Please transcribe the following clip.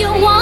you want.